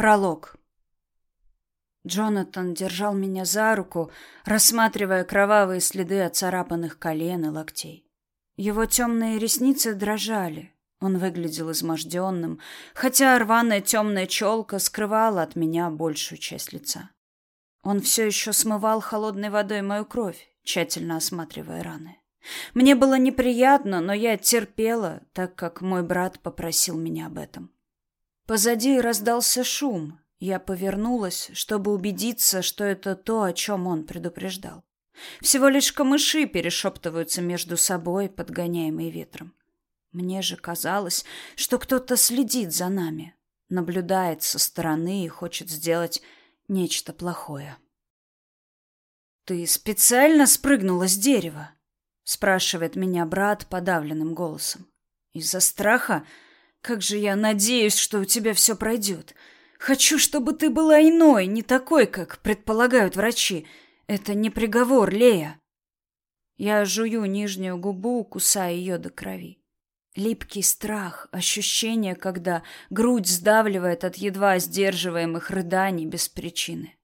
Пролог. Джонатан держал меня за руку, рассматривая кровавые следы от царапанных колен и локтей. Его темные ресницы дрожали. Он выглядел изможденным, хотя рваная темная челка скрывала от меня большую часть лица. Он все еще смывал холодной водой мою кровь, тщательно осматривая раны. Мне было неприятно, но я терпела, так как мой брат попросил меня об этом. Позади раздался шум. Я повернулась, чтобы убедиться, что это то, о чем он предупреждал. Всего лишь камыши перешептываются между собой, подгоняемые ветром. Мне же казалось, что кто-то следит за нами, наблюдает со стороны и хочет сделать нечто плохое. «Ты специально спрыгнула с дерева?» — спрашивает меня брат подавленным голосом. «Из-за страха?» Как же я надеюсь, что у тебя все пройдет. Хочу, чтобы ты была иной, не такой, как предполагают врачи. Это не приговор, Лея. Я жую нижнюю губу, кусая ее до крови. Липкий страх, ощущение, когда грудь сдавливает от едва сдерживаемых рыданий без причины.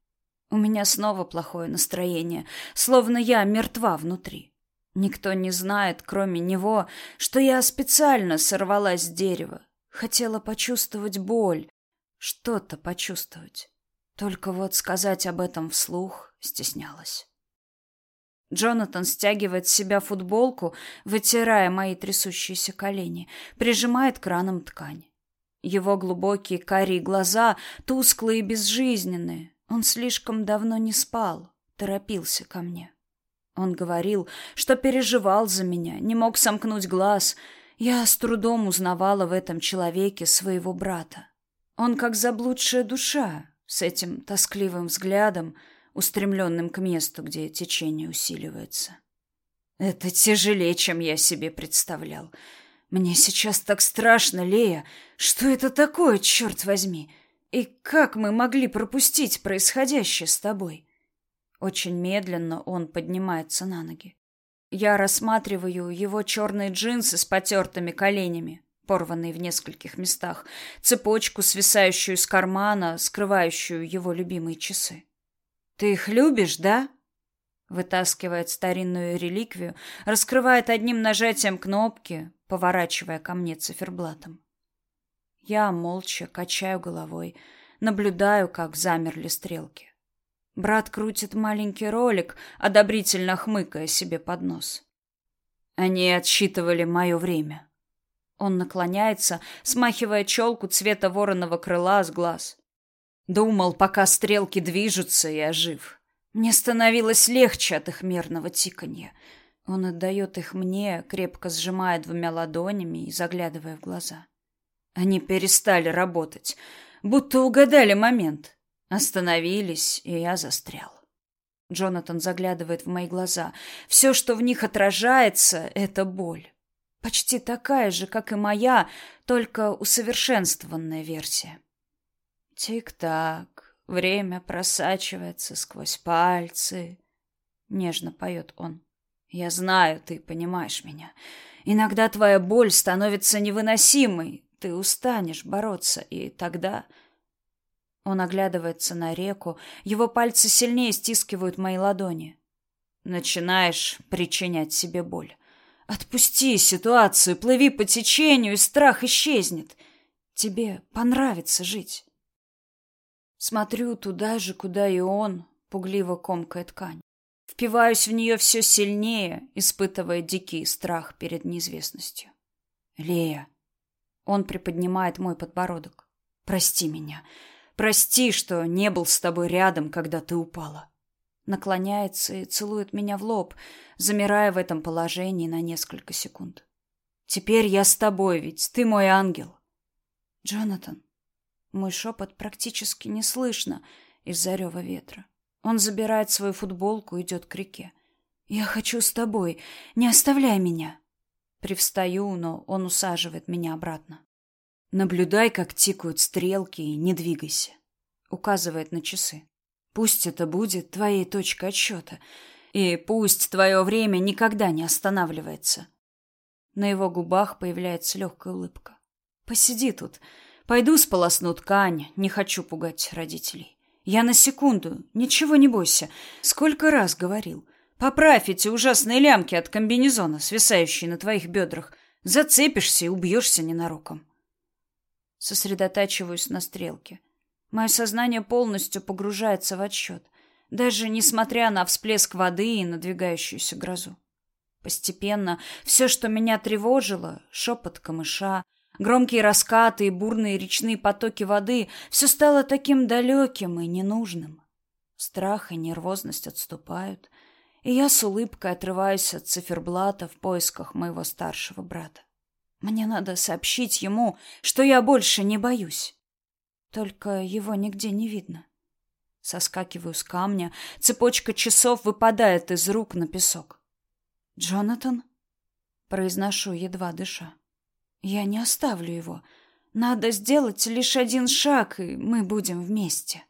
У меня снова плохое настроение, словно я мертва внутри. Никто не знает, кроме него, что я специально сорвалась с дерева. Хотела почувствовать боль, что-то почувствовать. Только вот сказать об этом вслух стеснялась. Джонатан стягивает с себя футболку, вытирая мои трясущиеся колени, прижимает краном ткань. Его глубокие карие глаза тусклые и безжизненные. Он слишком давно не спал, торопился ко мне. Он говорил, что переживал за меня, не мог сомкнуть глаз. Я с трудом узнавала в этом человеке своего брата. Он как заблудшая душа, с этим тоскливым взглядом, устремленным к месту, где течение усиливается. Это тяжелее, чем я себе представлял. Мне сейчас так страшно, Лея. Что это такое, черт возьми? И как мы могли пропустить происходящее с тобой? Очень медленно он поднимается на ноги. Я рассматриваю его черные джинсы с потертыми коленями, порванные в нескольких местах, цепочку, свисающую из кармана, скрывающую его любимые часы. «Ты их любишь, да?» Вытаскивает старинную реликвию, раскрывает одним нажатием кнопки, поворачивая ко мне циферблатом. Я молча качаю головой, наблюдаю, как замерли стрелки. Брат крутит маленький ролик, одобрительно хмыкая себе под нос. Они отсчитывали мое время. Он наклоняется, смахивая челку цвета вороного крыла с глаз. Думал, пока стрелки движутся, я жив. Мне становилось легче от их мерного тиканья. Он отдает их мне, крепко сжимая двумя ладонями и заглядывая в глаза. Они перестали работать, будто угадали момент. Остановились, и я застрял. Джонатан заглядывает в мои глаза. Все, что в них отражается, — это боль. Почти такая же, как и моя, только усовершенствованная версия. Тик-так, время просачивается сквозь пальцы. Нежно поет он. Я знаю, ты понимаешь меня. Иногда твоя боль становится невыносимой. Ты устанешь бороться, и тогда... Он оглядывается на реку, его пальцы сильнее стискивают мои ладони. Начинаешь причинять себе боль. Отпусти ситуацию, плыви по течению, и страх исчезнет. Тебе понравится жить. Смотрю туда же, куда и он, пугливо комкая ткань. Впиваюсь в нее все сильнее, испытывая дикий страх перед неизвестностью. Лея. Он приподнимает мой подбородок. Прости меня. Прости, что не был с тобой рядом, когда ты упала. Наклоняется и целует меня в лоб, замирая в этом положении на несколько секунд. Теперь я с тобой, ведь ты мой ангел. Джонатан. Мой шепот практически не слышно из-за рева ветра. Он забирает свою футболку и идет к реке. Я хочу с тобой. Не оставляй меня. Привстаю, но он усаживает меня обратно. Наблюдай, как тикают стрелки, и не двигайся. Указывает на часы. Пусть это будет твоей точкой отсчета. И пусть твое время никогда не останавливается. На его губах появляется легкая улыбка. Посиди тут, Пойду сполосну ткань, не хочу пугать родителей. Я на секунду, ничего не бойся. Сколько раз говорил. Поправь эти ужасные лямки от комбинезона, свисающие на твоих бедрах. Зацепишься и убьешься ненароком. Сосредотачиваюсь на стрелке. Мое сознание полностью погружается в отсчет, даже несмотря на всплеск воды и надвигающуюся грозу. Постепенно все, что меня тревожило, шепот камыша, громкие раскаты и бурные речные потоки воды, все стало таким далеким и ненужным. Страх и нервозность отступают, и я с улыбкой отрываюсь от циферблата в поисках моего старшего брата. Мне надо сообщить ему, что я больше не боюсь. Только его нигде не видно. Соскакиваю с камня, цепочка часов выпадает из рук на песок. «Джонатан?» Произношу, едва дыша. «Я не оставлю его. Надо сделать лишь один шаг, и мы будем вместе».